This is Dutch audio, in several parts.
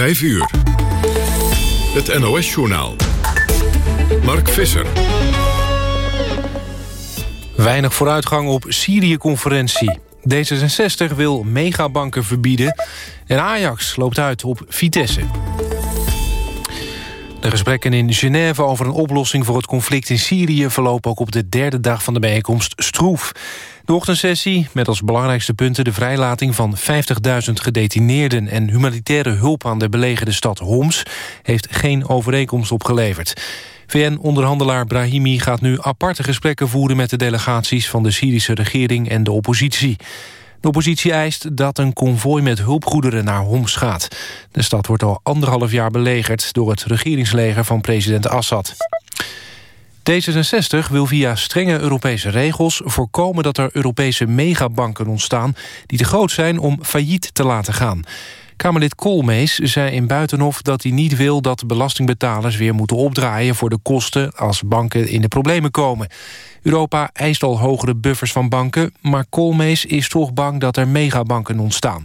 5 uur. Het NOS-journaal. Mark Visser. Weinig vooruitgang op Syrië-conferentie. D66 wil megabanken verbieden. En Ajax loopt uit op Vitesse. De gesprekken in Genève over een oplossing voor het conflict in Syrië... verlopen ook op de derde dag van de bijeenkomst stroef. De ochtendsessie met als belangrijkste punten de vrijlating van 50.000 gedetineerden... en humanitaire hulp aan de belegerde stad Homs... heeft geen overeenkomst opgeleverd. VN-onderhandelaar Brahimi gaat nu aparte gesprekken voeren... met de delegaties van de Syrische regering en de oppositie. De oppositie eist dat een konvooi met hulpgoederen naar Homs gaat. De stad wordt al anderhalf jaar belegerd... door het regeringsleger van president Assad. D66 wil via strenge Europese regels voorkomen dat er Europese megabanken ontstaan... die te groot zijn om failliet te laten gaan. Kamerlid Koolmees zei in Buitenhof dat hij niet wil... dat belastingbetalers weer moeten opdraaien voor de kosten... als banken in de problemen komen. Europa eist al hogere buffers van banken... maar Koolmees is toch bang dat er megabanken ontstaan.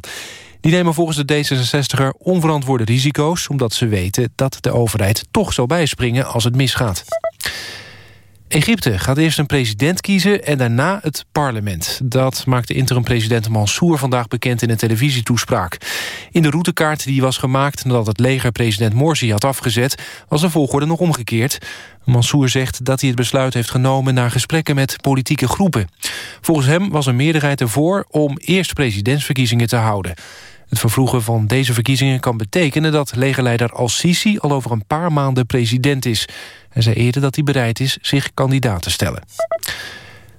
Die nemen volgens de D66er onverantwoorde risico's... omdat ze weten dat de overheid toch zal bijspringen als het misgaat. Egypte gaat eerst een president kiezen en daarna het parlement. Dat maakte interim-president Mansour vandaag bekend in een televisietoespraak. In de routekaart die was gemaakt nadat het leger president Morsi had afgezet... was de volgorde nog omgekeerd. Mansour zegt dat hij het besluit heeft genomen... na gesprekken met politieke groepen. Volgens hem was een meerderheid ervoor om eerst presidentsverkiezingen te houden. Het vervroegen van deze verkiezingen kan betekenen dat legerleider Al-Sisi al over een paar maanden president is. Hij zei eerder dat hij bereid is zich kandidaat te stellen.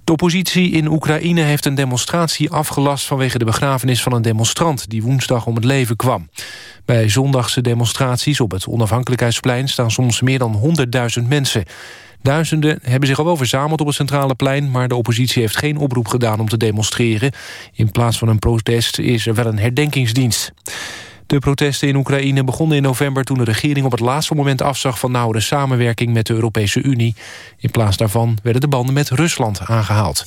De oppositie in Oekraïne heeft een demonstratie afgelast... vanwege de begrafenis van een demonstrant die woensdag om het leven kwam. Bij zondagse demonstraties op het onafhankelijkheidsplein... staan soms meer dan 100.000 mensen. Duizenden hebben zich al wel verzameld op het centrale plein... maar de oppositie heeft geen oproep gedaan om te demonstreren. In plaats van een protest is er wel een herdenkingsdienst. De protesten in Oekraïne begonnen in november toen de regering op het laatste moment afzag van nauwere samenwerking met de Europese Unie. In plaats daarvan werden de banden met Rusland aangehaald.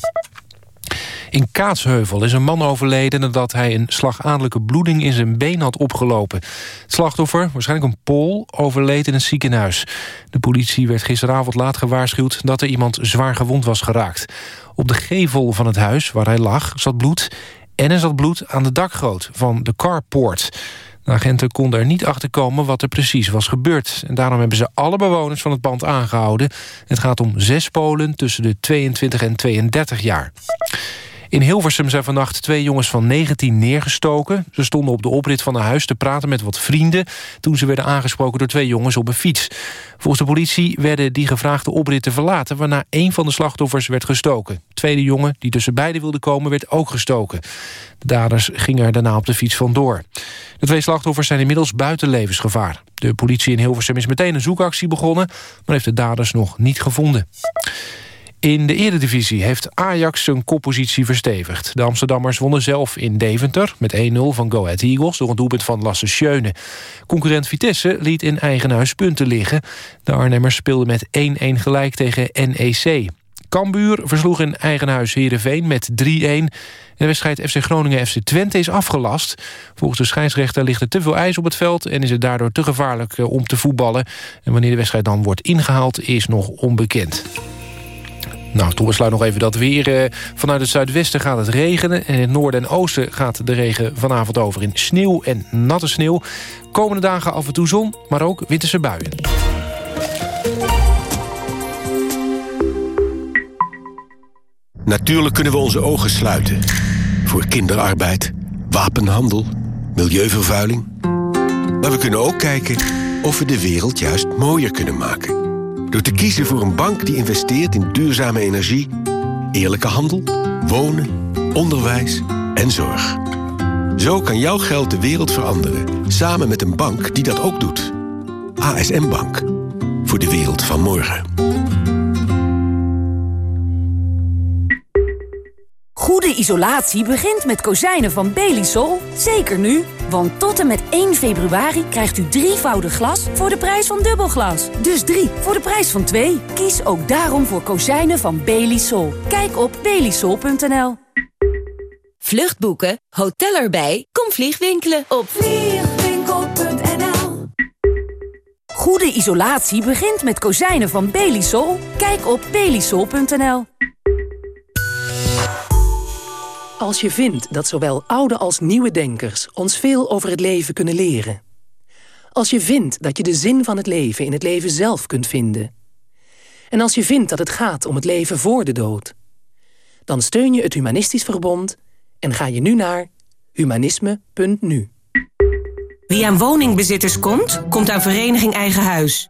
In Kaatsheuvel is een man overleden nadat hij een slagadelijke bloeding in zijn been had opgelopen. Het slachtoffer, waarschijnlijk een Pool, overleed in een ziekenhuis. De politie werd gisteravond laat gewaarschuwd dat er iemand zwaar gewond was geraakt. Op de gevel van het huis waar hij lag zat bloed en er zat bloed aan de dakgoot van de carport. De agenten konden er niet achter komen wat er precies was gebeurd. En daarom hebben ze alle bewoners van het pand aangehouden. Het gaat om zes Polen tussen de 22 en 32 jaar. In Hilversum zijn vannacht twee jongens van 19 neergestoken. Ze stonden op de oprit van een huis te praten met wat vrienden... toen ze werden aangesproken door twee jongens op een fiets. Volgens de politie werden die gevraagde opritten verlaten... waarna één van de slachtoffers werd gestoken. De tweede jongen, die tussen beiden wilde komen, werd ook gestoken. De daders gingen er daarna op de fiets vandoor. De twee slachtoffers zijn inmiddels buiten levensgevaar. De politie in Hilversum is meteen een zoekactie begonnen... maar heeft de daders nog niet gevonden. In de eredivisie heeft Ajax zijn koppositie verstevigd. De Amsterdammers wonnen zelf in Deventer met 1-0 van Go Ahead Eagles... door een doelpunt van Lasse Schöne. Concurrent Vitesse liet in eigen huis punten liggen. De Arnhemmers speelden met 1-1 gelijk tegen NEC. Cambuur versloeg in eigen huis Heerenveen met 3-1. De wedstrijd FC Groningen-FC Twente is afgelast. Volgens de scheidsrechter ligt er te veel ijs op het veld... en is het daardoor te gevaarlijk eh, om te voetballen. En wanneer de wedstrijd dan wordt ingehaald is nog onbekend. Nou, toen besluit nog even dat weer. Eh, vanuit het zuidwesten gaat het regenen. En in het noorden en oosten gaat de regen vanavond over in sneeuw en natte sneeuw. Komende dagen af en toe zon, maar ook winterse buien. Natuurlijk kunnen we onze ogen sluiten. Voor kinderarbeid, wapenhandel, milieuvervuiling. Maar we kunnen ook kijken of we de wereld juist mooier kunnen maken. Door te kiezen voor een bank die investeert in duurzame energie, eerlijke handel, wonen, onderwijs en zorg. Zo kan jouw geld de wereld veranderen, samen met een bank die dat ook doet. ASM Bank, voor de wereld van morgen. Goede isolatie begint met kozijnen van Belisol. Zeker nu, want tot en met 1 februari krijgt u drievoudig glas voor de prijs van dubbelglas. Dus drie voor de prijs van twee. Kies ook daarom voor kozijnen van Belisol. Kijk op belisol.nl. Vluchtboeken, hotel erbij, kom vliegwinkelen op Vliegwinkel.nl Goede isolatie begint met kozijnen van Belisol. Kijk op belisol.nl. Als je vindt dat zowel oude als nieuwe denkers ons veel over het leven kunnen leren. Als je vindt dat je de zin van het leven in het leven zelf kunt vinden. En als je vindt dat het gaat om het leven voor de dood. Dan steun je het Humanistisch Verbond en ga je nu naar humanisme.nu. Wie aan woningbezitters komt, komt aan Vereniging Eigen Huis.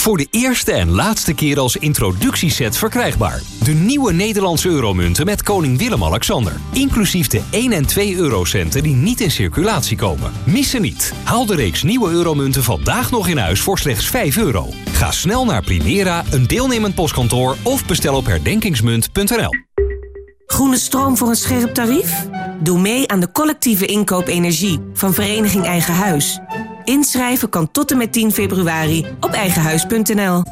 Voor de eerste en laatste keer als introductieset verkrijgbaar. De nieuwe Nederlandse euromunten met koning Willem-Alexander. Inclusief de 1 en 2 eurocenten die niet in circulatie komen. Missen niet. Haal de reeks nieuwe euromunten vandaag nog in huis voor slechts 5 euro. Ga snel naar Primera, een deelnemend postkantoor... of bestel op herdenkingsmunt.nl. Groene stroom voor een scherp tarief? Doe mee aan de collectieve inkoop energie van Vereniging Eigen Huis. Inschrijven kan tot en met 10 februari op eigenhuis.nl.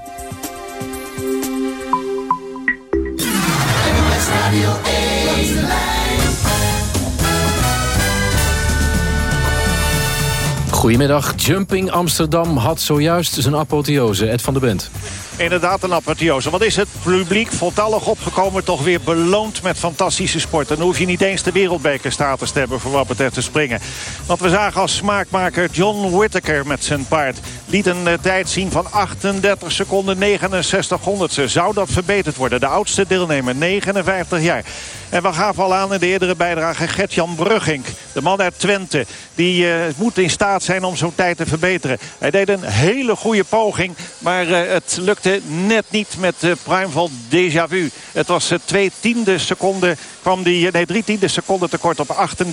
Goedemiddag. Jumping Amsterdam had zojuist zijn apotheose. Ed van der Bent. Inderdaad een apotheose. Wat is het publiek voltallig opgekomen toch weer beloond met fantastische sport. Dan hoef je niet eens de wereldbekerstatus te hebben voor wat betreft te springen. Want we zagen als smaakmaker John Whittaker met zijn paard. Liet een uh, tijd zien van 38 seconden 69 honderdste. Zou dat verbeterd worden? De oudste deelnemer, 59 jaar. En we gaven al aan in de eerdere bijdrage Gert-Jan Brugging. De man uit Twente. Die uh, moet in staat zijn om zo'n tijd te verbeteren. Hij deed een hele goede poging. Maar uh, het lukte net niet met uh, Primeval Déjà Vu. Het was twee tiende seconden kwam die, nee, drie tiende seconden tekort op 38,99.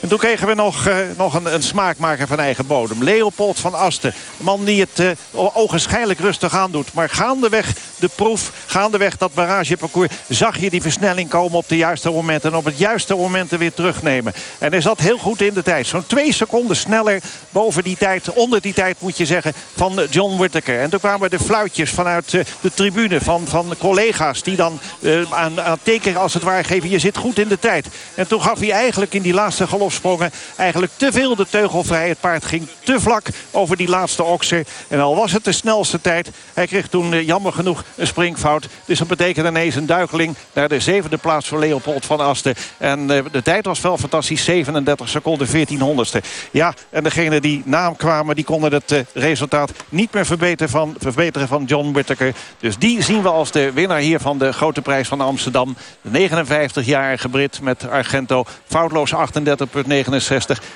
En toen kregen we nog, nog een, een, smaakmaker van eigen bodem. Leopold van Asten. De man die het ogenschijnlijk rustig aandoet. Maar gaandeweg de proef, gaandeweg dat barrageparcours... zag je die versnelling komen op de juiste momenten. En op het juiste moment er weer terugnemen. En hij zat heel goed in de tijd. Zo'n twee seconden sneller boven die tijd, onder die tijd moet je zeggen, van John Whittaker. En toen kwamen de fluitjes vanuit de tribune van, van collega's die dan uh, aan, aan teken als het ware geven. Je zit goed in de tijd. En toen gaf hij eigenlijk in die laatste galopsprongen eigenlijk te veel de teugel vrij. Het paard ging te vlak over die laatste okser. En al was het de snelste tijd. Hij kreeg toen uh, jammer genoeg een springfout. Dus dat betekent ineens een duikeling naar de zevende plaats voor Leopold van Asten. En uh, de tijd was wel fantastisch. 37 seconden 1400ste. Ja, en degene die na hem kwamen, die konden het uh, resultaat niet meer verbeteren van, verbeteren van John Whittaker. Dus die zien we als de winnaar hier van de grote prijs van Amsterdam. De 59-jarige Brit met Argento. Foutloos 38,69.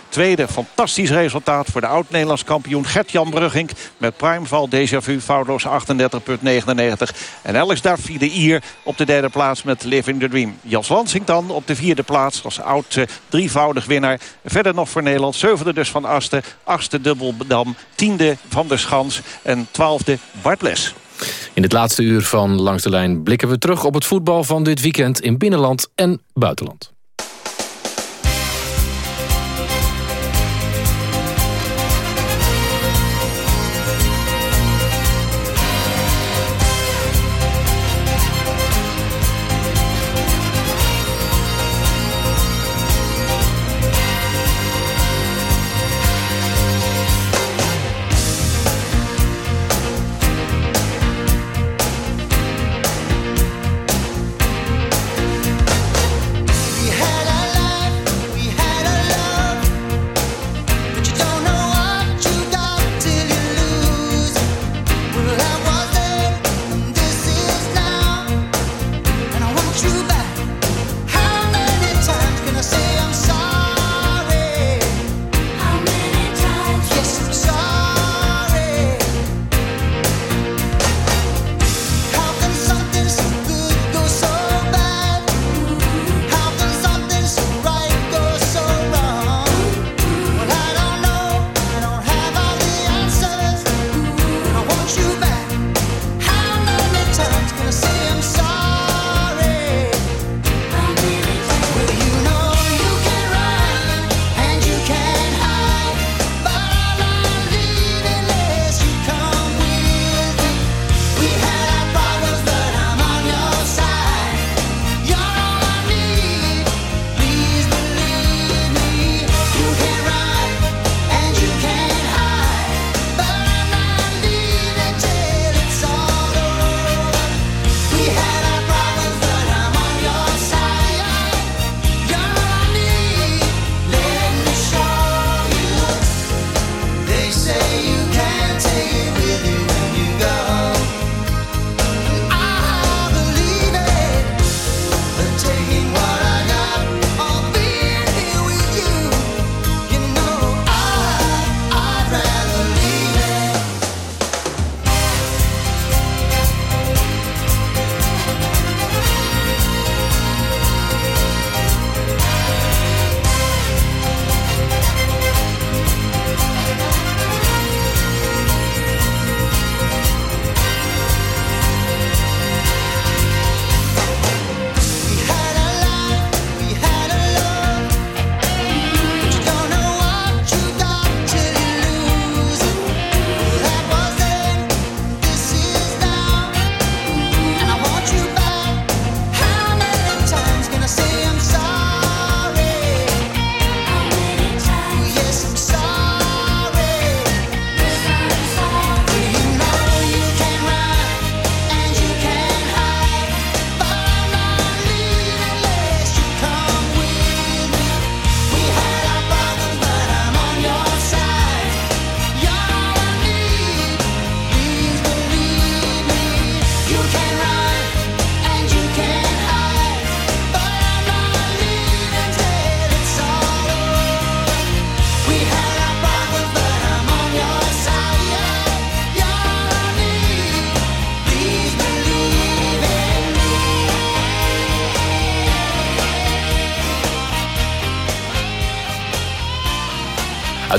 Tweede fantastisch resultaat voor de oud-Nederlands kampioen Gert-Jan Brugging. Met Primeval Déjà Vu foutloos 38,99. En Alex Duffy de Ier op de derde plaats met Living the Dream. Jas Lansing dan op de vierde plaats als oud uh, drievoudig winnaar. Verder nog voor Nederland. Zevende dus van Asten. Achtste Dubbeldam. Tiende van der Schans. En twaalfde Bart Les. In het laatste uur van Langs de Lijn blikken we terug op het voetbal van dit weekend in binnenland en buitenland.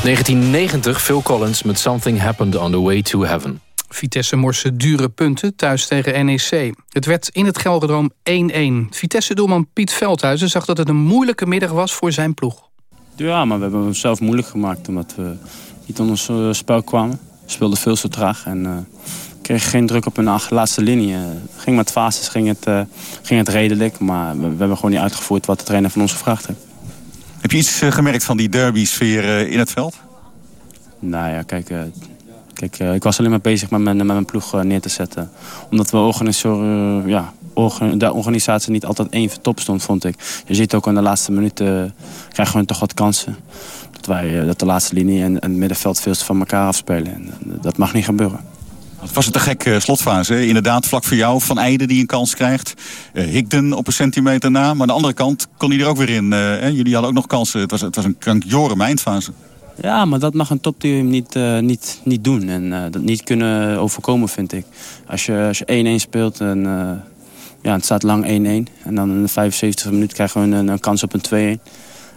1990 Phil Collins met Something Happened on the Way to Heaven. Vitesse morse dure punten thuis tegen NEC. Het werd in het Gelredroom 1-1. Vitesse-doelman Piet Veldhuizen zag dat het een moeilijke middag was voor zijn ploeg. Ja, maar we hebben het zelf moeilijk gemaakt omdat we niet onder ons eh, spel kwamen. We speelden veel te traag en uh, kregen geen druk op hun laatste linie. Uh, ging met fases, ging het, uh, ging het redelijk, maar we, we, hebben gewoon niet uitgevoerd wat de trainer van ons gevraagd heeft. Heb je iets gemerkt van die derby-sfeer in het veld? Nou ja, kijk, Kijk, ik was alleen maar bezig met mijn, met mijn ploeg neer te zetten. Omdat we organiseren, ja, de organisatie niet altijd even top stond, vond ik. Je ziet ook in de laatste minuten krijgen we toch wat kansen. Dat, wij, dat de laatste linie en, en het middenveld veel van elkaar afspelen. En, dat mag niet gebeuren. Het was een gekke slotfase. Inderdaad, vlak voor jou, Van Eijden die een kans krijgt. Uh, Higden op een centimeter na. Maar aan de andere kant kon hij er ook weer in. Uh, jullie hadden ook nog kansen. Het was, het was een krankjorum eindfase. Ja, maar dat mag een topteam niet, niet, niet doen. En dat niet kunnen overkomen, vind ik. Als je 1-1 speelt en ja, het staat lang 1-1. En dan in de 75 minuut krijgen we een, een kans op een 2-1.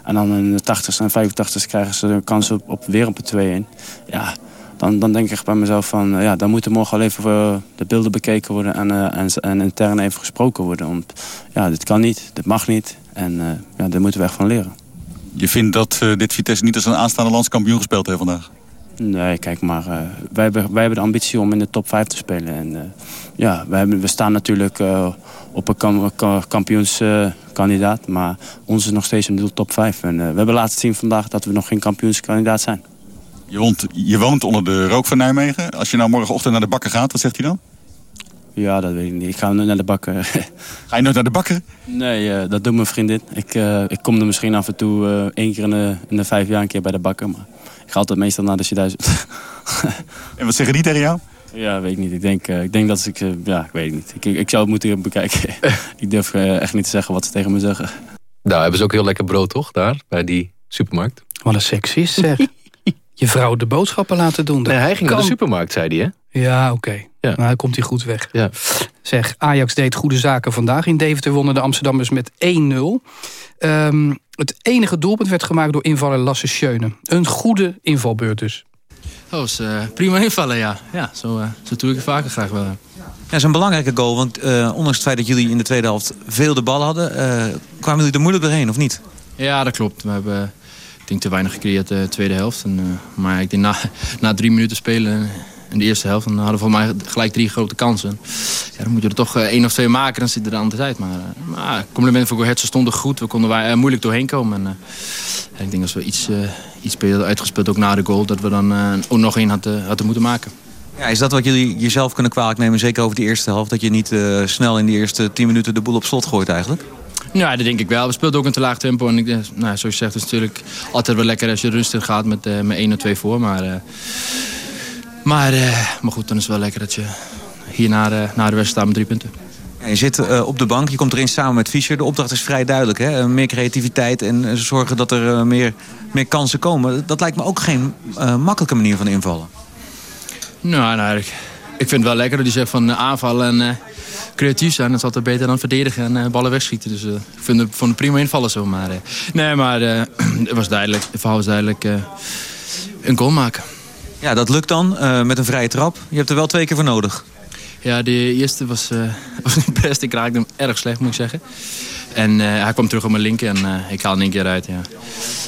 En dan in de 80 en 85 krijgen ze een kans op weer op een 2-1. Ja, dan, dan denk ik bij mezelf van... ja, dan moeten morgen al even uh, de beelden bekeken worden... En, uh, en, en intern even gesproken worden. Om, ja, dit kan niet, dit mag niet. En uh, ja, daar moeten we echt van leren. Je vindt dat dit Vitesse niet als een aanstaande landskampioen gespeeld heeft vandaag? Nee, kijk maar. Wij, hebben, wij hebben de ambitie om in de top 5 te spelen. En ja, wij hebben, we staan natuurlijk op een kam, kampioenskandidaat. maar ons is nog steeds in de top 5. En we hebben laten zien vandaag dat we nog geen kampioenskandidaat zijn. Je woont, je woont onder de rook van Nijmegen. Als je nou morgenochtend naar de bakker gaat, wat zegt hij dan? Ja, dat weet ik niet. Ik ga nu naar de bakker. Ga je nooit naar de bakker? Nee, dat doet mijn vriendin. Ik, ik kom er misschien af en toe één keer in de, in de vijf jaar een keer bij de bakker. Maar ik ga altijd meestal naar de C1000. en wat zeggen die tegen jou? Ja, weet ik niet. Ik denk, uh, ik denk dat ik... Uh, ja, ik weet niet. Ik, ik zou het moeten bekijken. ik durf uh, echt niet te zeggen wat ze tegen me zeggen. Nou, hebben ze ook heel lekker brood, toch? Daar, bij die supermarkt. Wat een seksist, zeg. Je vrouw de boodschappen laten doen. Nee, hij ging kan... naar de supermarkt, zei hij, hè? Ja, oké. Okay. Ja. Nou, dan komt hij goed weg. Ja. Zeg, Ajax deed goede zaken vandaag. In Deventer wonnen de Amsterdammers met 1-0. Um, het enige doelpunt werd gemaakt door invaller Lasse Schöne. Een goede invalbeurt dus. Dat was uh, prima invallen, ja. ja zo, uh, zo doe ik het vaker graag wel. Ja, dat is een belangrijke goal, want uh, ondanks het feit dat jullie in de tweede helft veel de bal hadden... kwamen jullie er moeilijk doorheen, of niet? Ja, dat klopt. We hebben ik denk, te weinig gecreëerd de tweede helft. En, maar ik denk na, na drie minuten spelen in de eerste helft. dan hadden we voor mij gelijk drie grote kansen. Ja, dan moet je er toch één of twee maken, dan zit er de andere tijd. Maar, maar compliment voor Goethe, ze stonden goed. We konden wij, moeilijk doorheen komen. En, ik denk als we iets, uh, iets beter uitgespeeld, ook na de goal... dat we dan ook nog één hadden, hadden moeten maken. Ja, is dat wat jullie jezelf kunnen kwalijk nemen, zeker over de eerste helft? Dat je niet snel in de eerste tien minuten de boel op slot gooit eigenlijk? Ja, dat denk ik wel. We speelden ook een te laag tempo. En ik, nou, zoals je zegt, het is natuurlijk altijd wel lekker als je rustig gaat met, uh, met 1 of 2 voor. Maar, maar, maar goed, dan is het wel lekker dat je hier naar, naar de wedstrijd staat met drie punten. Ja, je zit op de bank, je komt erin samen met Fischer. De opdracht is vrij duidelijk. Hè? Meer creativiteit en zorgen dat er meer, meer kansen komen. Dat lijkt me ook geen makkelijke manier van invallen. Nou, nou ik, ik vind het wel lekker dat hij zegt van aanvallen en creatief zijn. Dat is altijd beter dan verdedigen en ballen wegschieten. Dus ik vind het, vond het prima invallen zo. Maar, nee, maar het was duidelijk. Het verhaal was duidelijk een goal maken. Ja, dat lukt dan met een vrije trap. Je hebt er wel twee keer voor nodig. Ja, de eerste was, uh, was niet best. Ik raakte hem erg slecht, moet ik zeggen. En uh, hij kwam terug op mijn linker en ik haalde hem één keer uit. Ja.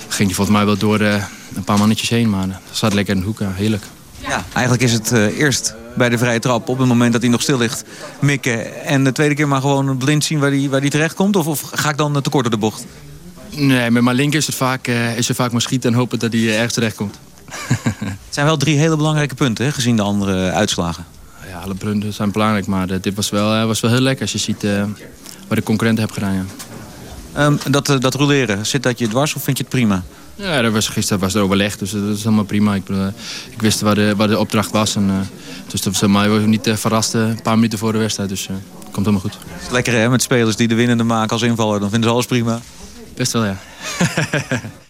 Ging hij volgens mij wel door een paar mannetjes heen, maar dat zat lekker in de hoek. Heerlijk. Ja, eigenlijk is het eerst bij de vrije trap op het moment dat hij nog stil ligt mikken. En de tweede keer maar gewoon blind zien waar hij, waar hij terecht komt? Of, of ga ik dan te kort door de bocht? Nee, met mijn linker is het vaak, is het vaak maar schieten en hopen dat hij ergens terecht komt. het zijn wel drie hele belangrijke punten, hè, gezien de andere uitslagen ja, alle punten zijn belangrijk, maar dit was wel, was wel heel lekker als je ziet uh, wat de concurrenten hebben gedaan. Ja. Um, dat, dat roleren, zit dat je dwars of vind je het prima? Ja, dat was, gisteren was er overleg, dus dat is helemaal prima. Ik, ik wist waar de, waar de opdracht was. En, dus dat was mij niet verrast een paar minuten voor de wedstrijd. Dus het komt helemaal goed. Het is lekker hè, met spelers die de winnende maken als invaller. Dan vinden ze alles prima. Best wel, ja.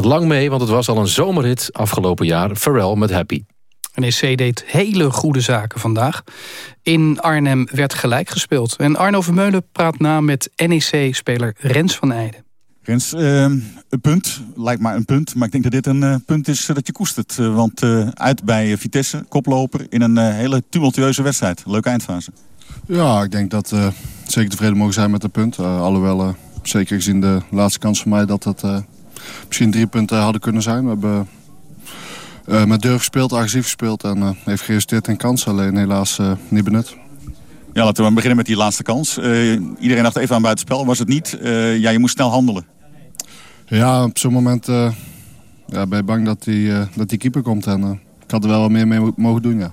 gaat lang mee, want het was al een zomerhit afgelopen jaar. Pharrell met Happy. NEC deed hele goede zaken vandaag. In Arnhem werd gelijk gespeeld. En Arno Vermeulen praat na met NEC-speler Rens van Eijden. Rens, eh, een punt, lijkt maar een punt. Maar ik denk dat dit een eh, punt is eh, dat je koestert. Eh, want eh, uit bij Vitesse, koploper, in een hele tumultueuze wedstrijd. Leuke eindfase. Ja, ik denk dat we zeker tevreden mogen zijn met het punt. Uh, alhoewel, uh, zeker gezien de laatste kans van mij, dat uh, misschien drie punten hadden kunnen zijn. We hebben uh, met durf gespeeld, agressief gespeeld en heeft geresulteerd in kansen. Alleen helaas niet benut. Ja, laten we maar beginnen met die laatste kans. iedereen dacht even aan buitenspel, was het niet. ja, je moest snel handelen. Ja, op zo'n moment ja, ben je bang dat die, dat die keeper komt. En ik had er wel wat meer mee mogen doen, ja.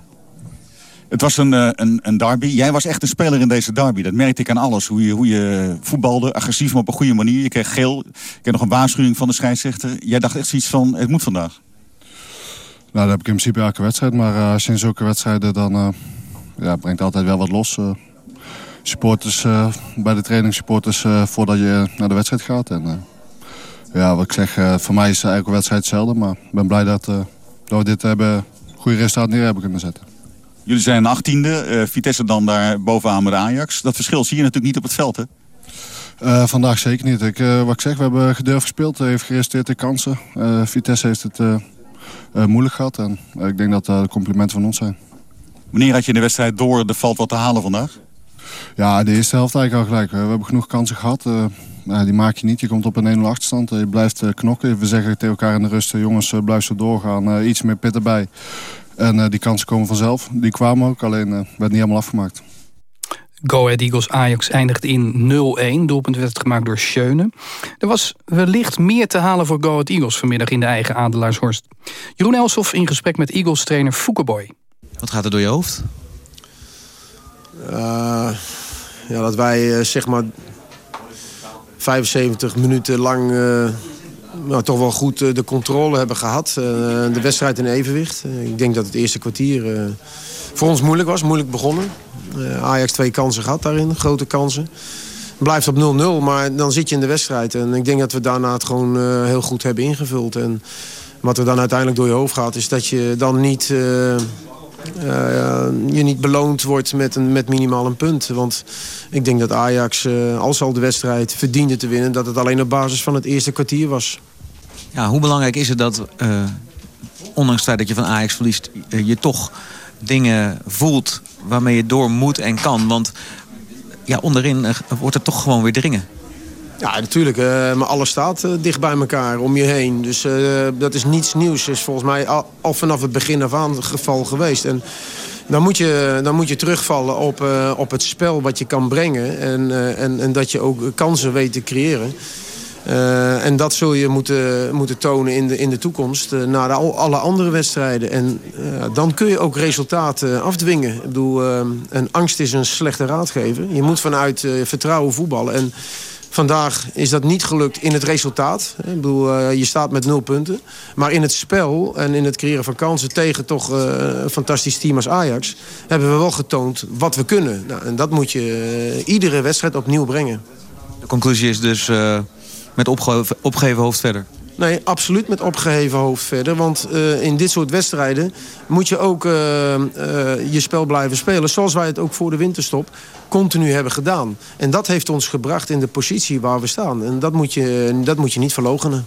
Het was een, een, een derby. Jij was echt een speler in deze derby. Dat merkte ik aan alles. Hoe je, hoe je voetbalde, agressief, maar op een goede manier. Je kreeg geel. Ik heb nog een waarschuwing van de scheidsrechter. Jij dacht echt zoiets van, het moet vandaag. Nou, dat heb ik in principe elke wedstrijd. Maar uh, als je in zulke wedstrijden, dan uh, ja, brengt altijd wel wat los. Supporters, bij de training supporters, voordat je naar de wedstrijd gaat. En ja, wat ik zeg, voor mij is elke wedstrijd hetzelfde. Maar ik ben blij dat, dat we dit hebben, goede resultaat neer hebben kunnen zetten. Jullie zijn 18e, uh, Vitesse dan daar bovenaan met Ajax. Dat verschil zie je natuurlijk niet op het veld, hè? Uh, vandaag zeker niet. Ik, uh, wat ik zeg, we hebben gedurfd gespeeld, heeft geresulteerd in kansen. Vitesse heeft het moeilijk gehad en ik denk dat dat complimenten van ons zijn. Wanneer had je in de wedstrijd door, er valt wat te halen vandaag? Ja, de eerste helft eigenlijk al gelijk. We hebben genoeg kansen gehad. die maak je niet. Je komt op een 1-0 achterstand. Je blijft knokken. We zeggen tegen elkaar in de rust, jongens, blijf zo doorgaan. iets meer pit erbij. En uh, die kansen komen vanzelf. Die kwamen ook, alleen uh, werd niet helemaal afgemaakt. Go Ahead Eagles Ajax eindigt in 0-1. Doelpunt werd gemaakt door Schöne. Er was wellicht meer te halen voor Go Ahead Eagles vanmiddag in de eigen Adelaarshorst. Jeroen Elsof in gesprek met Eagles trainer Foukeboy. Wat gaat er door je hoofd? Uh, ja, dat wij zeg maar 75 minuten lang nou, toch wel goed de controle hebben gehad. Uh, de wedstrijd in evenwicht. Uh, ik denk dat het eerste kwartier uh, voor ons moeilijk was. Moeilijk begonnen. Ajax twee kansen gehad daarin. Grote kansen. Blijft op 0-0, maar dan zit je in de wedstrijd. En ik denk dat we daarna het gewoon heel goed hebben ingevuld. En wat er dan uiteindelijk door je hoofd gaat... is dat je dan niet, je niet beloond wordt met, een, met minimaal een punt. Want ik denk dat Ajax, als al de wedstrijd verdiende te winnen... dat het alleen op basis van het eerste kwartier was. Hoe belangrijk is het dat, uh, ondanks het feit dat je van Ajax verliest... Uh, je toch dingen voelt waarmee je door moet en kan? Want ja, onderin uh, wordt het toch gewoon weer dringen. Ja, natuurlijk. maar alles staat dicht bij elkaar om je heen. Dus dat is niets nieuws. is volgens mij al, al, vanaf het begin af aan het geval geweest. En dan moet je, dan moet je terugvallen op, op het spel wat je kan brengen. En, en, en dat je ook kansen weet te creëren. Uh, en dat zul je moeten, moeten tonen in de, in de toekomst uh, naar al, alle andere wedstrijden. En uh, dan kun je ook resultaten afdwingen. Ik bedoel, en angst is een slechte raadgever. Je moet vanuit vertrouwen voetballen. En vandaag is dat niet gelukt in het resultaat. Ik bedoel, je staat met nul punten. Maar in het spel en in het creëren van kansen tegen toch een fantastisch team als Ajax... hebben we wel getoond wat we kunnen. Nou, en dat moet je iedere wedstrijd opnieuw brengen. De conclusie is dus met opgeheven, opgeheven hoofd verder? Nee, absoluut met opgeheven hoofd verder. Want uh, in dit soort wedstrijden moet je ook uh, uh, je spel blijven spelen. Zoals wij het ook voor de winterstop continu hebben gedaan. En dat heeft ons gebracht in de positie waar we staan. En dat moet je, dat moet je niet verlogenen.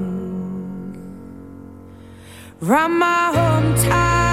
Round my hometown,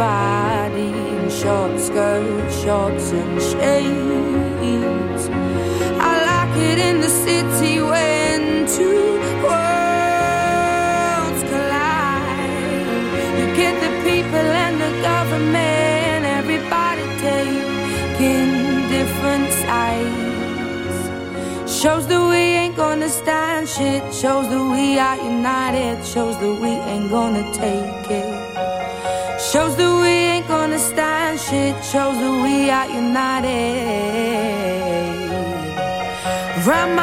everybody in short skirts, shorts, and shades. I like it in the city when two worlds collide. You get the people and the government, everybody taking different sides. Shows that we ain't gonna stand shit. Shows that we are united. Shows that we ain't gonna take it. Shows that shit. Shows that we are united. Round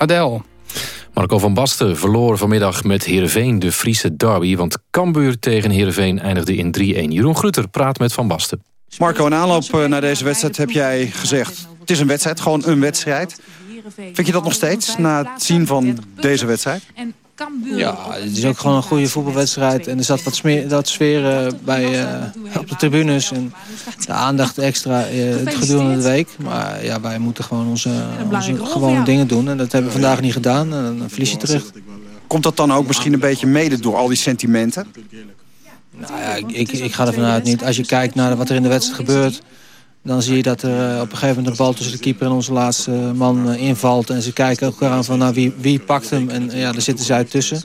Adele. Marco van Basten verloor vanmiddag met Heerenveen de Friese derby... want Cambuur tegen Heerenveen eindigde in 3-1. Jeroen Grutter praat met Van Basten. Marco, in aanloop eh, naar deze wedstrijd heb jij gezegd... het is een wedstrijd, gewoon een wedstrijd. Vind je dat nog steeds, na het zien van deze wedstrijd? Ja, het is ook gewoon een goede voetbalwedstrijd. En er zat wat, smeer, wat sfeer eh, bij, eh, op de tribunes. En de aandacht extra eh, gedurende de week. Maar ja, wij moeten gewoon onze, onze gewone dingen doen. En dat hebben we vandaag niet gedaan. En dan verlies je terecht. Komt dat dan ook misschien een beetje mede door al die sentimenten? Nou ja, ik, ik, ik ga ervan uit niet. Als je kijkt naar wat er in de wedstrijd gebeurt... Dan zie je dat er eh, op een gegeven moment de bal tussen de keeper en onze laatste man eh, invalt. En ze kijken elkaar aan van nou, wie, wie pakt hem. En ja, daar zitten zij tussen.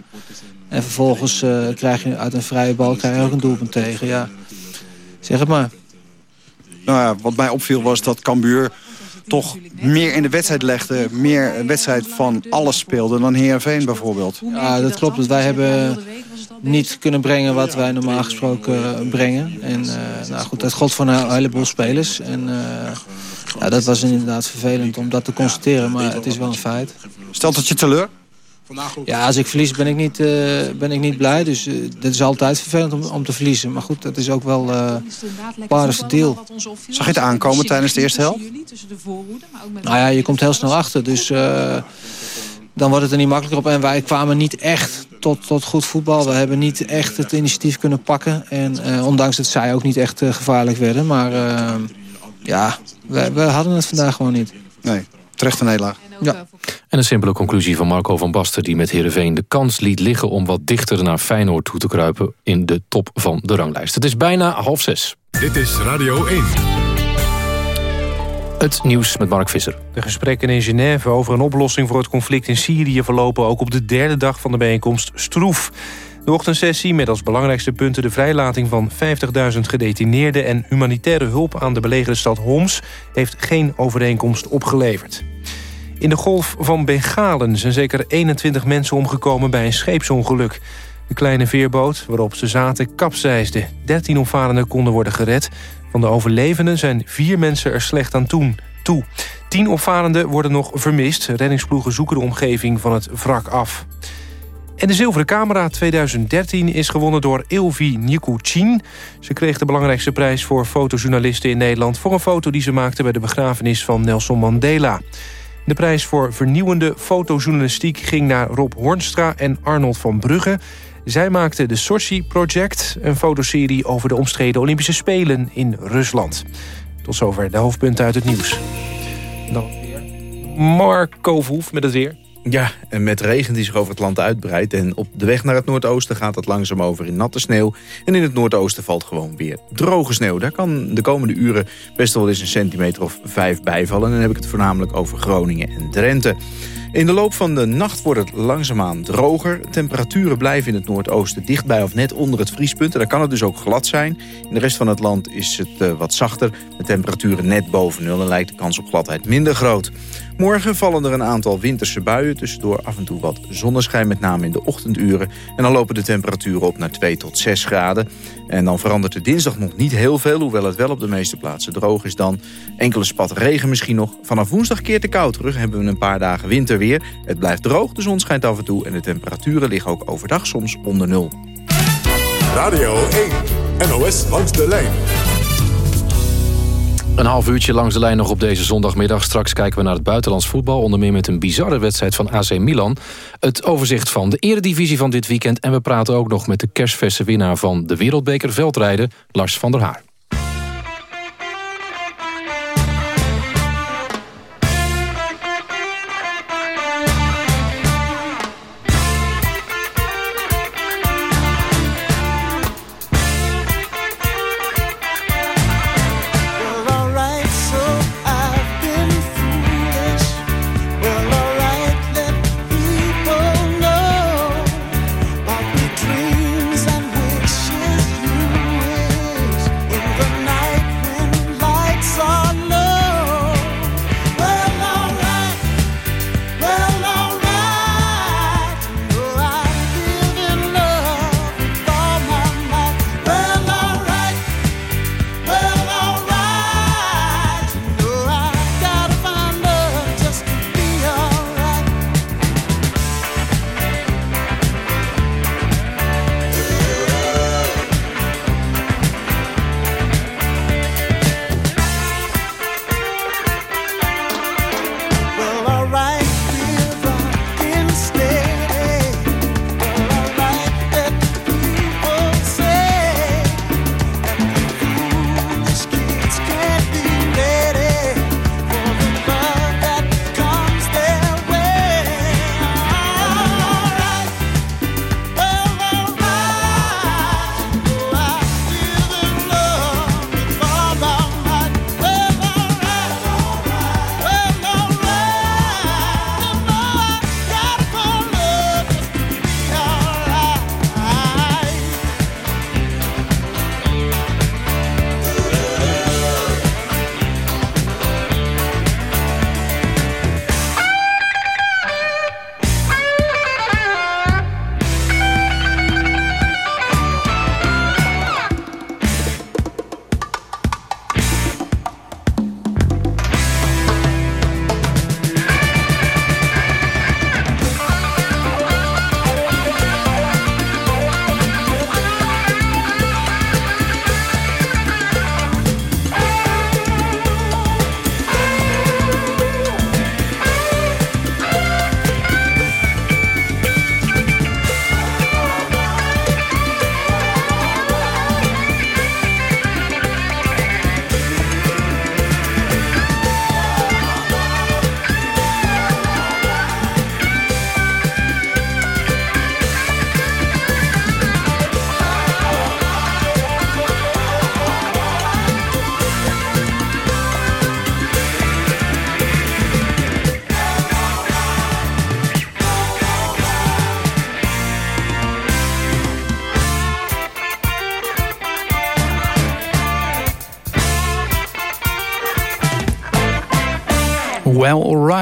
En vervolgens eh, krijg je uit een vrije bal krijg je ook een doelpunt tegen. Ja, zeg het maar. Nou ja, wat mij opviel was dat Cambuur toch meer in de wedstrijd legde. Meer een wedstrijd van alles speelde dan Heerenveen bijvoorbeeld. Ja, dat klopt. Wij hebben niet kunnen brengen wat wij normaal gesproken eh, brengen. En eh, nou goed, dat gold voor een heleboel spelers. En eh, ja, dat was inderdaad vervelend om dat te constateren, maar het is wel een feit. Stelt het je teleur? Ja, als ik verlies ben ik niet, ben ik niet blij. Dus uh, dat is altijd vervelend om, om te verliezen. Maar goed, dat is ook wel uh, part of the deal. Zag je het aankomen tijdens de eerste helft? Nou ja, je komt heel snel achter. Dus dan wordt het er niet makkelijker op. En wij kwamen niet echt tot, tot goed voetbal. We hebben niet echt het initiatief kunnen pakken. En ondanks dat zij ook niet echt gevaarlijk werden. Maar ja, we, we hadden het vandaag gewoon niet. Nee, terecht een nederlaag. Ja. En een simpele conclusie van Marco van Basten... die met Heerenveen de kans liet liggen om wat dichter naar Feyenoord toe te kruipen... in de top van de ranglijst. Het is bijna half zes. Dit is Radio 1. Het nieuws met Mark Visser. De gesprekken in Genève over een oplossing voor het conflict in Syrië... verlopen ook op de derde dag van de bijeenkomst stroef. De ochtendsessie met als belangrijkste punten de vrijlating van 50.000 gedetineerden... en humanitaire hulp aan de belegerde stad Homs... heeft geen overeenkomst opgeleverd. In de golf van Bengalen zijn zeker 21 mensen omgekomen bij een scheepsongeluk. De kleine veerboot waarop ze zaten kapseisde. 13 opvarenden konden worden gered. Van de overlevenden zijn vier mensen er slecht aan toe. toe. Tien opvarenden worden nog vermist. Reddingsploegen zoeken de omgeving van het wrak af. En de Zilveren Camera 2013 is gewonnen door Ilvi Nikuchin. Ze kreeg de belangrijkste prijs voor fotojournalisten in Nederland... voor een foto die ze maakte bij de begrafenis van Nelson Mandela. De prijs voor vernieuwende fotojournalistiek ging naar Rob Hornstra en Arnold van Brugge. Zij maakten de Sochi Project, een fotoserie over de omstreden Olympische Spelen in Rusland. Tot zover de hoofdpunten uit het nieuws. Dan Marco Verhoef met het weer. Ja, en met regen die zich over het land uitbreidt. En op de weg naar het noordoosten gaat het langzaam over in natte sneeuw. En in het noordoosten valt gewoon weer droge sneeuw. Daar kan de komende uren best wel eens een centimeter of vijf bijvallen. En dan heb ik het voornamelijk over Groningen en Drenthe. In de loop van de nacht wordt het langzaamaan droger. Temperaturen blijven in het noordoosten dichtbij of net onder het vriespunt. En dan kan het dus ook glad zijn. In de rest van het land is het uh, wat zachter. Met temperaturen net boven nul en lijkt de kans op gladheid minder groot. Morgen vallen er een aantal winterse buien. Tussendoor af en toe wat zonneschijn, met name in de ochtenduren. En dan lopen de temperaturen op naar 2 tot 6 graden. En dan verandert de dinsdag nog niet heel veel... hoewel het wel op de meeste plaatsen droog is dan. Enkele spat regen misschien nog. Vanaf woensdag keert de kou terug. Hebben we een paar dagen winterweer. Het blijft droog, de zon schijnt af en toe... en de temperaturen liggen ook overdag soms onder nul. Radio 1, NOS langs de lijn. Een half uurtje langs de lijn nog op deze zondagmiddag. Straks kijken we naar het buitenlands voetbal. Onder meer met een bizarre wedstrijd van AC Milan. Het overzicht van de eredivisie van dit weekend. En we praten ook nog met de kerstverse winnaar van de Wereldbeker Veldrijden. Lars van der Haar.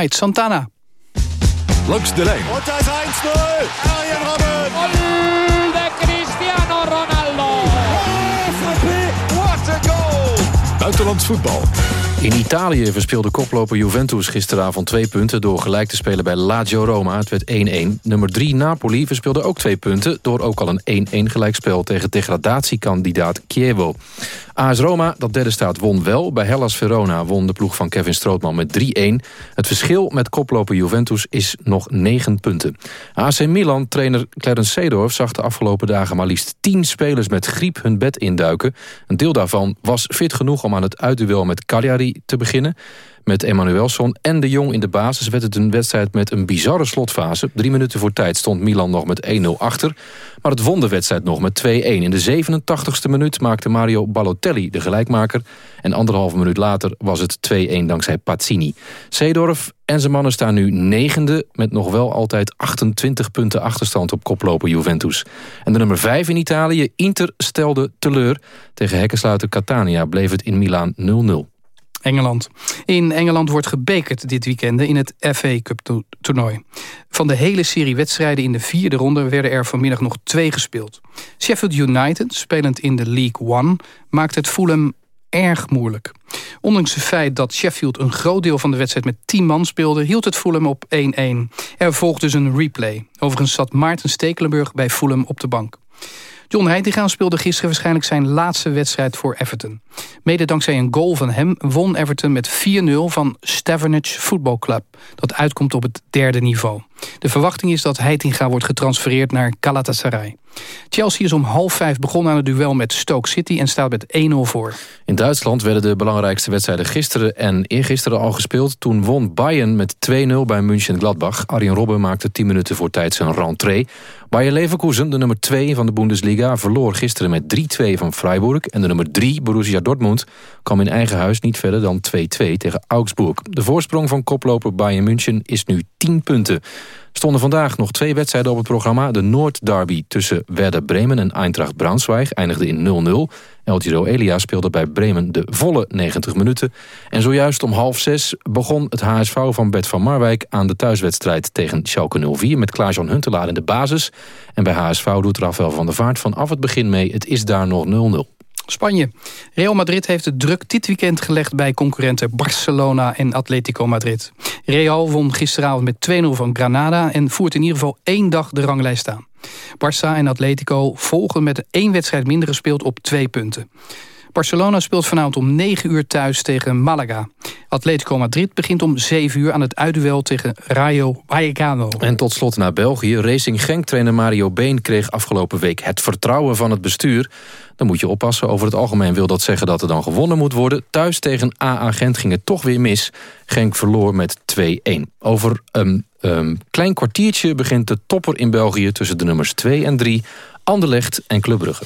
Alright, Santana. Langs de lijn. Da ist 1-0. Arjen Robben. Gol de Cristiano Ronaldo. What a goal. Buitenlands voetbal. In Italië verspeelde koploper Juventus gisteravond twee punten... door gelijk te spelen bij Lazio Roma. Het werd 1-1. Nummer 3 Napoli verspeelde ook twee punten... door ook al een 1-1 gelijkspel tegen degradatiekandidaat Chievo. AS Roma, dat derde staat, won wel. Bij Hellas Verona won de ploeg van Kevin Strootman met 3-1. Het verschil met koploper Juventus is nog 9 punten. AC Milan-trainer Clarence Seedorf zag de afgelopen dagen... maar liefst 10 spelers met griep hun bed induiken. Een deel daarvan was fit genoeg om aan het uitduel met Cagliari te beginnen. Met Emmanuelson en de Jong in de basis werd het een wedstrijd met een bizarre slotfase. Drie minuten voor tijd stond Milan nog met 1-0 achter. Maar het won de wedstrijd nog met 2-1. In de 87ste minuut maakte Mario Balotelli de gelijkmaker. En anderhalve minuut later was het 2-1 dankzij Pazzini. Seedorf en zijn mannen staan nu negende... met nog wel altijd 28 punten achterstand op koploper Juventus. En de nummer 5 in Italië, Inter, stelde teleur. Tegen hekkensluiter Catania bleef het in Milaan 0-0. Engeland. In Engeland wordt gebekerd dit weekend in het FA Cup to- toernooi. Van de hele serie wedstrijden in de vierde ronde werden er vanmiddag nog twee gespeeld. Sheffield United, spelend in de League One, maakt het Fulham erg moeilijk. Ondanks het feit dat Sheffield een groot deel van de wedstrijd met 10 man speelde... hield het Fulham op 1-1. Er volgt dus een replay. Overigens zat Maarten Stekelenburg bij Fulham op de bank. John Heitinga speelde gisteren waarschijnlijk zijn laatste wedstrijd voor Everton. Mede dankzij een goal van hem won Everton met 4-0 van Stevenage Football Club. Dat uitkomt op het derde niveau. De verwachting is dat Heitinga wordt getransfereerd naar Galatasaray. Chelsea is om half vijf begonnen aan het duel met Stoke City en staat met 1-0 voor. In Duitsland werden de belangrijkste wedstrijden gisteren en eergisteren al gespeeld. Toen won Bayern met 2-0 bij München Gladbach. Arjen Robben maakte 10 minuten voor tijd zijn rentree. Bayer Leverkusen, de nummer 2 van de Bundesliga, verloor gisteren met 3-2 van Freiburg. En de nummer 3, Borussia Dortmund, kwam in eigen huis niet verder dan 2-2 tegen Augsburg. De voorsprong van koploper Bayern München is nu 10 punten. Stonden vandaag nog twee wedstrijden op het programma. De Noord-derby tussen Werder Bremen en Eintracht Braunschweig eindigde in 0-0. El Giro Elia speelde bij Bremen de volle 90 minuten. En zojuist om half zes begon het HSV van Bert van Marwijk... aan de thuiswedstrijd tegen Schalke 04 met Klaas-Jan Huntelaar in de basis. En bij HSV doet Rafael van der Vaart vanaf het begin mee. Het is daar nog 0-0. Spanje. Real Madrid heeft het druk dit weekend gelegd bij concurrenten Barcelona en Atletico Madrid. Real won gisteravond met 2-0 van Granada en voert in ieder geval één dag de ranglijst aan. Barça en Atletico volgen met één wedstrijd minder gespeeld op twee punten. Barcelona speelt vanavond om 9 uur thuis tegen Malaga. Atletico Madrid begint om 7 uur aan het uitduel tegen Rayo Vallecano. En tot slot naar België. Racing Genk-trainer Mario Been kreeg afgelopen week het vertrouwen van het bestuur. Dan moet je oppassen. Over het algemeen wil dat zeggen dat er dan gewonnen moet worden. Thuis tegen AA Gent ging het toch weer mis. Genk verloor met 2-1. Over een klein kwartiertje begint de topper in België... tussen de nummers 2 en 3, Anderlecht en Club Brugge.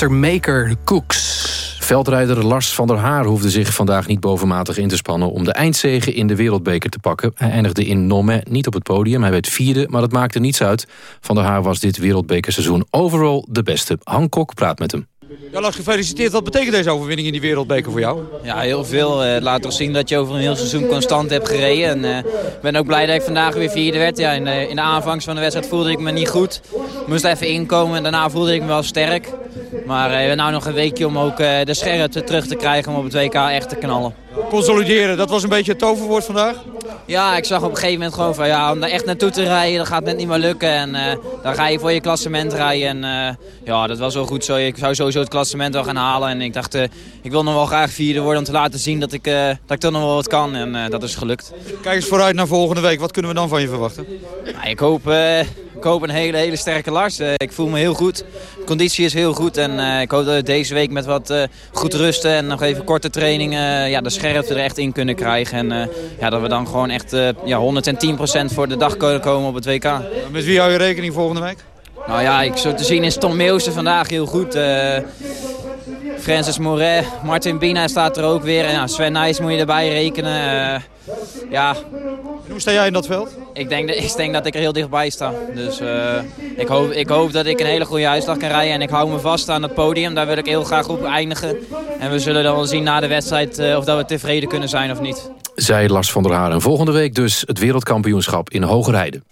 Mr. Maker Cooks. Veldrijder Lars van der Haar hoefde zich vandaag niet bovenmatig in te spannen... om de eindzege in de wereldbeker te pakken. Hij eindigde in Nome niet op het podium. Hij werd vierde, maar dat maakte niets uit. Van der Haar was dit wereldbekerseizoen overal de beste. Hancock praat met hem. Ja, Lars, gefeliciteerd. Wat betekent deze overwinning in die wereldbeker voor jou? Ja, heel veel. Eh, Het laat toch zien dat je over een heel seizoen constant hebt gereden. En eh, ik ben ook blij dat ik vandaag weer vierde werd. Ja, in, de, in de aanvangst van de wedstrijd voelde ik me niet goed. Moest even inkomen en daarna voelde ik me wel sterk. Maar eh, we hebben nou nog een weekje om ook de scherp te- terug te krijgen om op het WK echt te knallen. Consolideren, dat was een beetje het toverwoord vandaag. Ja, ik zag op een gegeven moment gewoon van ja, om daar echt naartoe te rijden, dat gaat net niet meer lukken. En eh, dan ga je voor je klassement rijden. En eh, ja, dat was wel goed zo. Ik zou sowieso het klassement wel gaan halen. En ik dacht, eh, ik wil nog wel graag vierde worden om te laten zien dat ik, dat ik toch nog wel wat kan. En dat is gelukt. Kijk eens vooruit naar volgende week. Wat kunnen we dan van je verwachten? Nou, ik, hoop, hoop een hele, hele sterke Lars. Eh, ik voel me heel goed. De conditie is heel goed. En eh, ik hoop dat we deze week met wat eh, goed rusten en nog even korte trainingen... ja, de scherpte er echt in kunnen krijgen. En ja, dat we dan gewoon echt ja, 110% voor de dag kunnen komen op het WK. Met wie hou je rekening volgende week? Nou ja, ik, zo te zien is Tom Meeuwsen vandaag heel goed. Eh, Francis Moret, Martin Bina staat er ook weer. En ja, Sven Nijs moet je erbij rekenen. Eh, ja. Hoe sta jij in dat veld? Ik denk, dat, ik denk dat ik er heel dichtbij sta. Dus eh, ik, hoop, ik hoop dat ik een hele goede uitslag kan rijden. En ik hou me vast aan het podium. Daar wil ik heel graag op eindigen. En we zullen dan wel zien na de wedstrijd eh, of dat we tevreden kunnen zijn of niet. Zij Lars van der Haar. En volgende week dus het wereldkampioenschap in hoge rijden.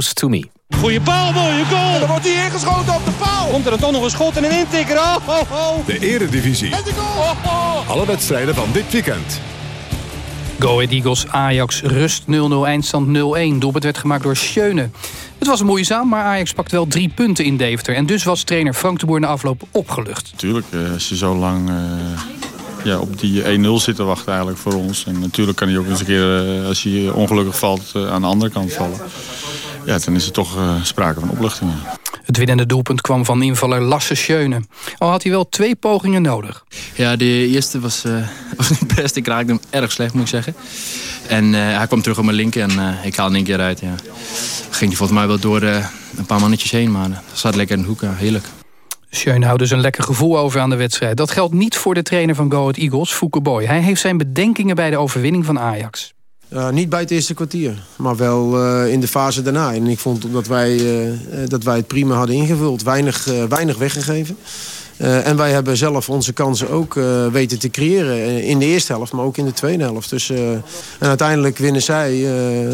Close to Me. Goeie paal, mooie goal. En dan wordt hij ingeschoten op de paal. Komt er dan toch nog een schot en een intikker. Oh, oh, oh. De Eredivisie. En de goal. Oh, oh. Alle wedstrijden van dit weekend. Go Ahead Eagles Ajax rust 0-0 eindstand 0-1. Doelpunt werd gemaakt door Schöne. Het was moeizaam, maar Ajax pakt wel drie punten in Deventer. En dus was trainer Frank de Boer na afloop opgelucht. Natuurlijk, eh, als je zo lang eh, ja, op die 1-0 zit te wachten eigenlijk voor ons. En natuurlijk kan hij ook eens een keer, eh, als hij ongelukkig valt, aan de andere kant vallen. Ja, dan is er toch eh, sprake van opluchting. Het winnende doelpunt kwam van invaller Lasse Schöne. Al had hij wel twee pogingen nodig. Ja, de eerste was, eh, was niet best. Ik raakte hem erg slecht, moet ik zeggen. En eh, hij kwam terug op mijn linker en eh, ik haalde in één keer uit. Ja. Ging hij volgens mij wel door eh, een paar mannetjes heen, maar dat zat lekker in de hoek. Ja. Heerlijk. Schöne houdt dus een lekker gevoel over aan de wedstrijd. Dat geldt niet voor de trainer van Go Ahead Eagles, Fouke Boy. Hij heeft zijn bedenkingen bij de overwinning van Ajax. Uh, niet bij het eerste kwartier, maar wel uh, in de fase daarna. En ik vond dat wij, uh, dat wij het prima hadden ingevuld. Weinig, weinig weggegeven. en wij hebben zelf onze kansen ook weten te creëren. In de eerste helft, maar ook in de tweede helft. Dus, en uiteindelijk winnen zij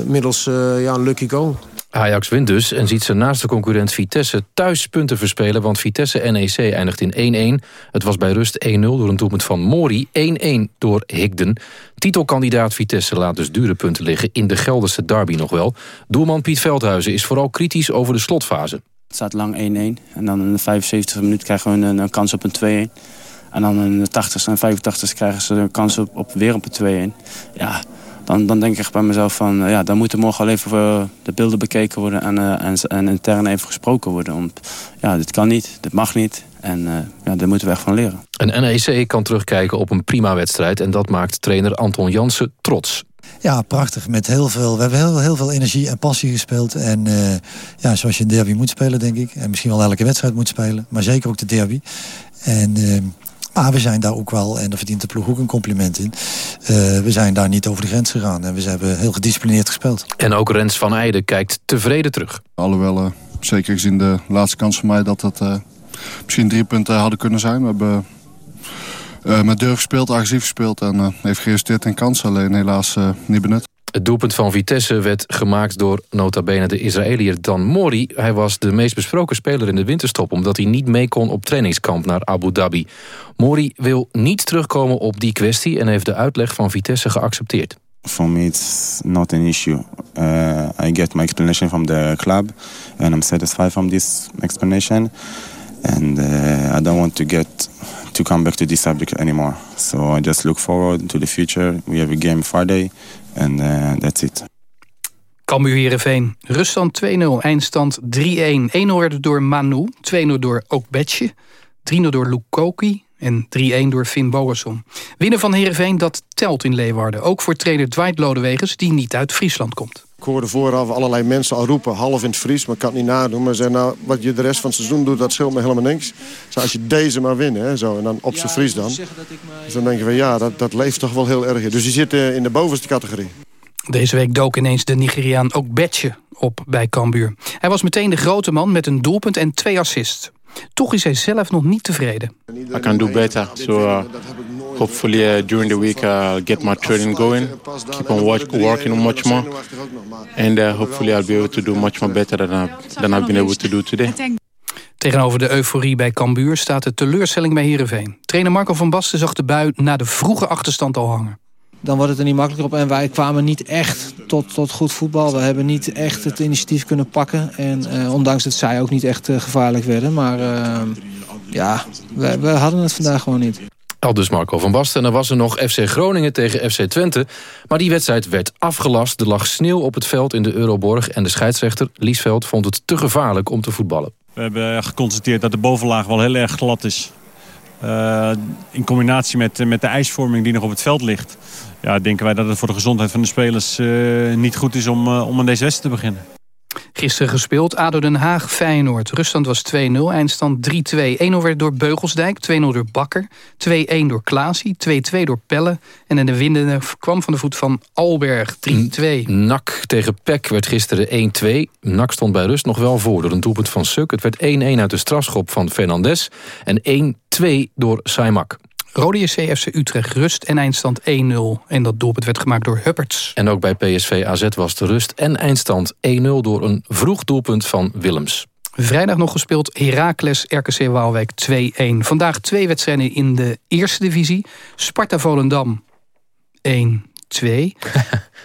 middels ja, een lucky goal. Ajax wint dus en ziet zijn naaste concurrent Vitesse thuis punten verspelen... want Vitesse-NEC eindigt in 1-1. Het was bij rust 1-0 door een doelpunt van Mori, 1-1 door Higden. Titelkandidaat Vitesse laat dus dure punten liggen... in de Gelderse derby nog wel. Doelman Piet Veldhuizen is vooral kritisch over de slotfase. Het staat lang 1-1 en dan in de 75e minuut krijgen we een, kans op een 2-1. En dan in de 80ste en 85ste krijgen ze een kans op, op weer op een 2-1. Ja, dan, dan denk ik echt bij mezelf van... ja, dan moeten morgen al even uh, de beelden bekeken worden... en, uh, en, en intern even gesproken worden. Om, ja, dit kan niet, dit mag niet. En uh, ja, daar moeten we echt van leren. Een NEC kan terugkijken op een prima wedstrijd... en dat maakt trainer Anton Jansen trots. Ja, prachtig. Met heel veel, we hebben heel, heel veel energie en passie gespeeld. En uh, ja, zoals je een derby moet spelen, denk ik. En misschien wel elke wedstrijd moet spelen. Maar zeker ook de derby. En... Uh, maar we zijn daar ook wel, en daar verdient de ploeg ook een compliment in... Uh, we zijn daar niet over de grens gegaan. En we hebben heel gedisciplineerd gespeeld. En ook Rens van Eijden kijkt tevreden terug. Alhoewel, uh, zeker gezien de laatste kans van mij... dat dat uh, misschien drie punten hadden kunnen zijn. We hebben met durf gespeeld, agressief gespeeld... en heeft geresulteerd in kansen, alleen helaas niet benut. Het doelpunt van Vitesse werd gemaakt door nota bene de Israëliër Dan Mori. Hij was de meest besproken speler in de winterstop... omdat hij niet mee kon op trainingskamp naar Abu Dhabi. Mori wil niet terugkomen op die kwestie... en heeft de uitleg van Vitesse geaccepteerd. For me it's not an issue. Uh, I get my explanation from the club... and I'm satisfied from this explanation. And uh, I don't want to get to come back to this subject anymore. So I just look forward to the future. We have a game Friday... And uh, that's it. Cambuur Heerenveen. Ruststand 2-0, eindstand 3-1. 1-0 werd het door Manu, 2-0 door Okbetje, 3-0 door Lukoki en 3-1 door Finn Bogerson. Winnen van Heerenveen, dat telt in Leeuwarden. Ook voor trainer Dwight Lodewegens, die niet uit Friesland komt. Ik hoorde vooraf allerlei mensen al roepen, half in het Fries, maar ik kan het niet nadoen. Maar zeggen, nou, wat je de rest van het seizoen doet, dat scheelt me helemaal niks. Dus als je deze maar wint, hè, zo, en dan op zijn Fries dan. Dus dan denk je van, ja, dat, dat leeft toch wel heel erg. Dus die zit in de bovenste categorie. Deze week dook ineens de Nigeriaan ook Betje op bij Cambuur. Hij was meteen de grote man met een doelpunt en twee assists. Toch is hij zelf nog niet tevreden. I can do better. So uh, hopefully uh, during the week I'll get my training going. Keep on work, working much more. And uh, hopefully I'll be able to do much more better than, I, than I've been able to do today. Tegenover de euforie bij Cambuur staat de teleurstelling bij Heerenveen. Trainer Marco van Basten zag de bui na de vroege achterstand al hangen dan wordt het er niet makkelijker op. En wij kwamen niet echt tot, tot goed voetbal. We hebben niet echt het initiatief kunnen pakken. En uh, ondanks dat zij ook niet echt uh, gevaarlijk werden. Maar uh, ja, we, we hadden het vandaag gewoon niet. Al dus Marco van Basten. En dan was er nog FC Groningen tegen FC Twente. Maar die wedstrijd werd afgelast. Er lag sneeuw op het veld in de Euroborg. En de scheidsrechter Liesveld vond het te gevaarlijk om te voetballen. We hebben geconstateerd dat de bovenlaag wel heel erg glad is. Uh, in combinatie met, met de ijsvorming die nog op het veld ligt... Ja, denken wij dat het voor de gezondheid van de spelers uh, niet goed is om, uh, om aan deze wedstrijd te beginnen. Gisteren gespeeld, ADO Den Haag, Feyenoord. Ruststand was 2-0, eindstand 3-2. 1-0 werd door Beugelsdijk, 2-0 door Bakker. 2-1 door Klaasie, 2-2 door Pelle. En in de winnende kwam van de voet van Alberg, 3-2. NAC tegen PEC werd gisteren 1-2. NAC stond bij rust nog wel voor door een doelpunt van Suk. Het werd 1-1 uit de strafschop van Fernandes. En 1-2 door Saimak. Rode JC FC Utrecht rust en eindstand 1-0. En dat doelpunt werd gemaakt door Hupperts. En ook bij PSV AZ was de rust en eindstand 1-0 door een vroeg doelpunt van Willems. Vrijdag nog gespeeld Heracles RKC Waalwijk 2-1. Vandaag twee wedstrijden in de eerste divisie. Sparta Volendam 1-2.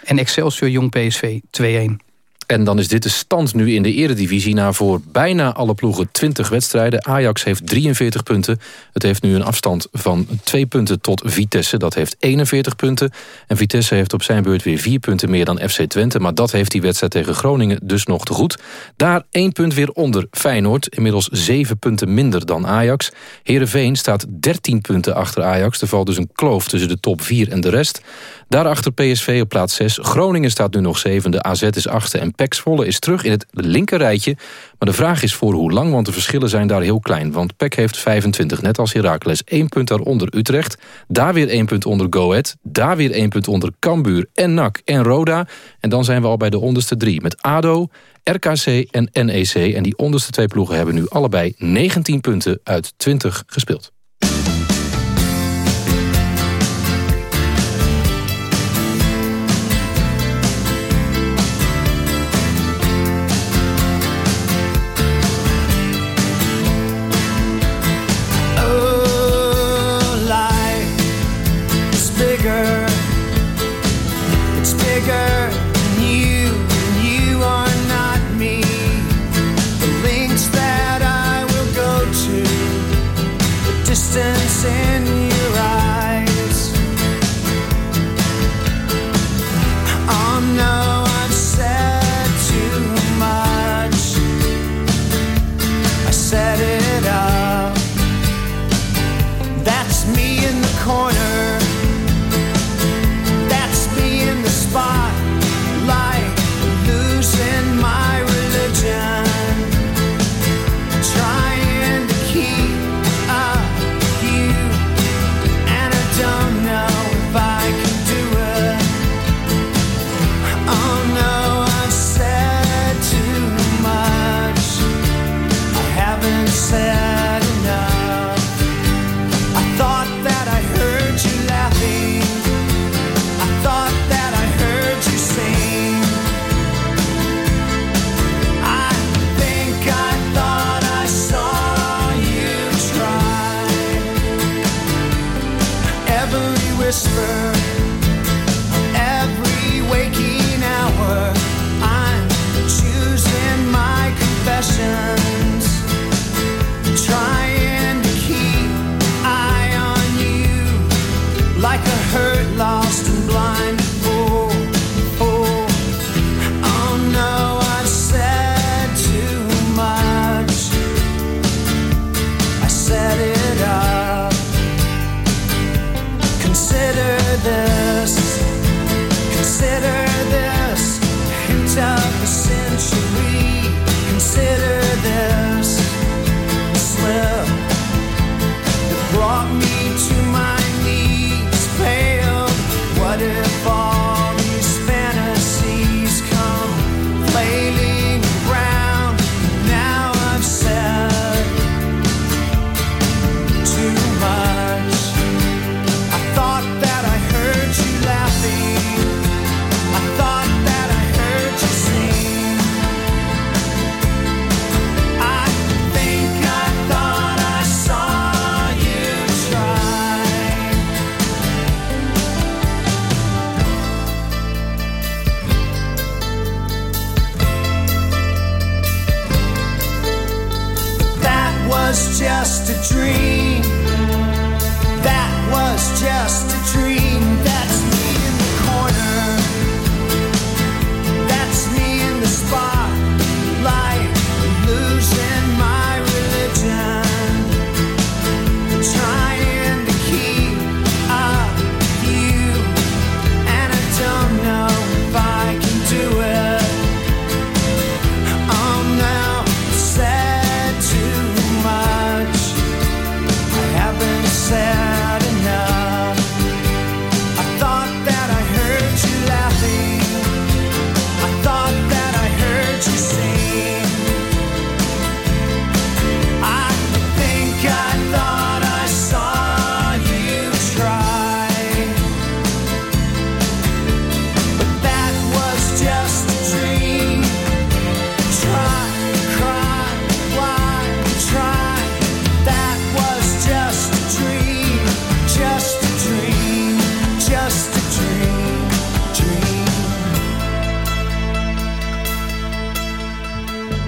en Excelsior Jong PSV 2-1. En dan is dit de stand nu in de eredivisie... na voor bijna alle ploegen 20 wedstrijden. Ajax heeft 43 punten. Het heeft nu een afstand van 2 punten tot Vitesse. Dat heeft 41 punten. En Vitesse heeft op zijn beurt weer 4 punten meer dan FC Twente. Maar dat heeft die wedstrijd tegen Groningen dus nog te goed. Daar 1 punt weer onder Feyenoord. Inmiddels 7 punten minder dan Ajax. Heerenveen staat 13 punten achter Ajax. Er valt dus een kloof tussen de top 4 en de rest. Daarachter PSV op plaats 6. Groningen staat nu nog zevende. AZ is achtste en PEC Zwolle is terug in het linkerrijtje. Maar de vraag is voor hoe lang, want de verschillen zijn daar heel klein. Want PEC heeft 25, net als Heracles. 1 punt daaronder Utrecht. Daar weer 1 punt onder Go. Daar weer 1 punt onder Cambuur en NAC en Roda. En dan zijn we al bij de onderste drie. Met ADO, RKC en NEC. En die onderste twee ploegen hebben nu allebei 19 punten uit 20 gespeeld. It's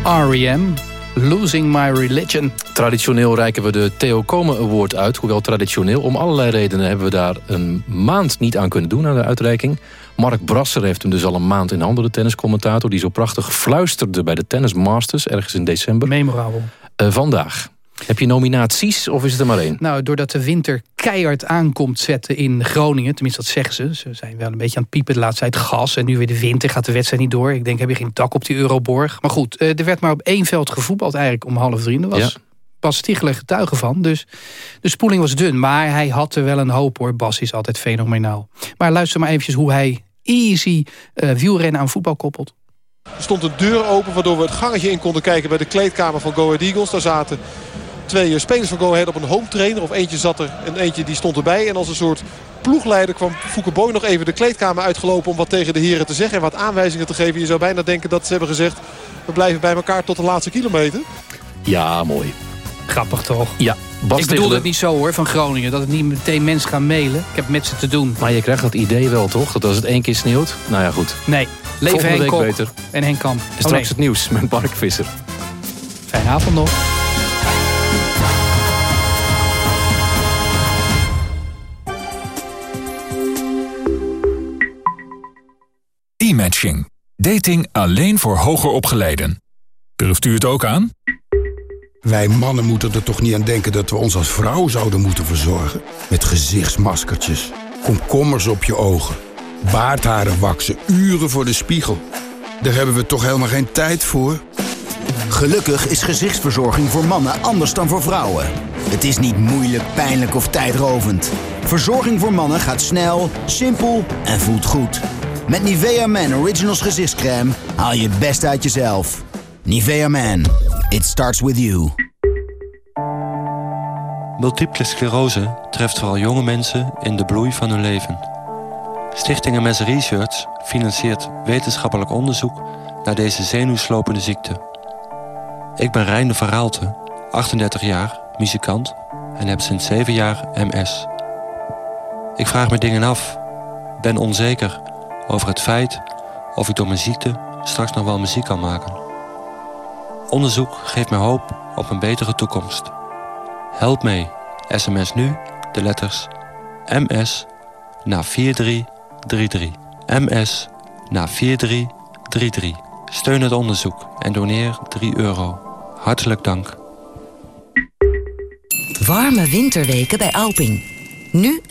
R.E.M. Losing My Religion. Traditioneel reiken we de Theo Komen Award uit. Hoewel traditioneel, om allerlei redenen hebben we daar een maand niet aan kunnen doen aan de uitreiking. Mark Brasser heeft hem dus al een maand in handen, de tenniscommentator... die zo prachtig fluisterde bij de Tennis Masters ergens in december. Memorabel. Uh, vandaag. Heb je nominaties of is het er maar één? Nou, doordat de winter keihard aankomt zetten in Groningen... tenminste dat zeggen ze, ze zijn wel een beetje aan het piepen de laatste tijd gas... en nu weer de winter, gaat de wedstrijd niet door. Ik denk, heb je geen dak op die Euroborg? Maar goed, eh, er werd maar op één veld gevoetbald eigenlijk om half drie. was ja. Bas Stichler getuige van. Dus de spoeling was dun, maar hij had er wel een hoop hoor. Bas is altijd fenomenaal. Maar luister maar eventjes hoe hij easy uh, wielrennen aan voetbal koppelt. Er stond een deur open waardoor we het gangetje in konden kijken bij de kleedkamer van Go Ahead Eagles. Daar zaten twee spelers van Go Ahead op een home trainer. Of eentje zat er en eentje die stond erbij. En als een soort ploegleider kwam Fouke Boy nog even de kleedkamer uitgelopen... om wat tegen de heren te zeggen en wat aanwijzingen te geven. Je zou bijna denken dat ze hebben gezegd... we blijven bij elkaar tot de laatste kilometer. Ja, mooi. Grappig toch? Ja. Bas ik bedoel het niet zo hoor, van Groningen. Dat het niet meteen mensen gaan mailen. Ik heb met ze te doen. Maar je krijgt dat idee wel toch? Dat als het één keer sneeuwt. Nou ja, goed. Nee. Leven Henk Kok beter. en Henk Kamp. En straks oh, het nieuws met Mark Visser. Fijne avond nog. E-matching. Dating alleen voor hoger opgeleiden. Durft u het ook aan? Wij mannen moeten er toch niet aan denken dat we ons als vrouw zouden moeten verzorgen? Met gezichtsmaskertjes, komkommers op je ogen, baardharen waksen, uren voor de spiegel. Daar hebben we toch helemaal geen tijd voor? Gelukkig is gezichtsverzorging voor mannen anders dan voor vrouwen. Het is niet moeilijk, pijnlijk of tijdrovend. Verzorging voor mannen gaat snel, simpel en voelt goed. Met Nivea Man Originals gezichtscreme haal je het best uit jezelf. Nivea Man, it starts with you. Multiple sclerose treft vooral jonge mensen in de bloei van hun leven. Stichting MS Research financiert wetenschappelijk onderzoek naar deze zenuwslopende ziekte. Ik ben Reinde van Raalte, 38 jaar, muzikant en heb sinds 7 jaar MS. Ik vraag me dingen af, ben onzeker over het feit of ik door mijn ziekte straks nog wel muziek kan maken. Onderzoek geeft mij hoop op een betere toekomst. Help mee. SMS nu de letters MS naar 4333. MS naar 4333. Steun het onderzoek en doneer 3 euro. Hartelijk dank. Warme winterweken bij Alping. Nu 15%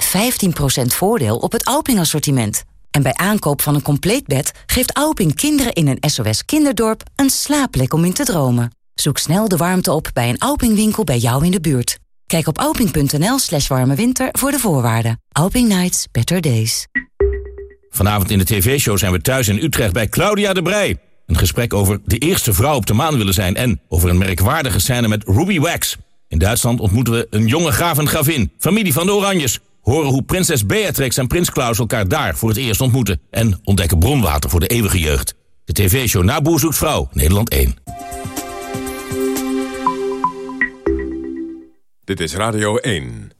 voordeel op het Alping-assortiment. En bij aankoop van een compleet bed geeft Auping kinderen in een SOS kinderdorp een slaapplek om in te dromen. Zoek snel de warmte op bij een Auping winkel bij jou in de buurt. Kijk op auping.nl slash warme winter voor de voorwaarden. Auping Nights, better days. Vanavond in de tv-show zijn we thuis in Utrecht bij Claudia de Brij. Een gesprek over de eerste vrouw op de maan willen zijn... en over een merkwaardige scène met Ruby Wax. In Duitsland ontmoeten we een jonge graaf en gravin, familie van de Oranjes horen hoe prinses Beatrix en prins Klaus elkaar daar voor het eerst ontmoeten... en ontdekken bronwater voor de eeuwige jeugd. De tv-show Na Boer zoekt vrouw, Nederland 1. Dit is Radio 1.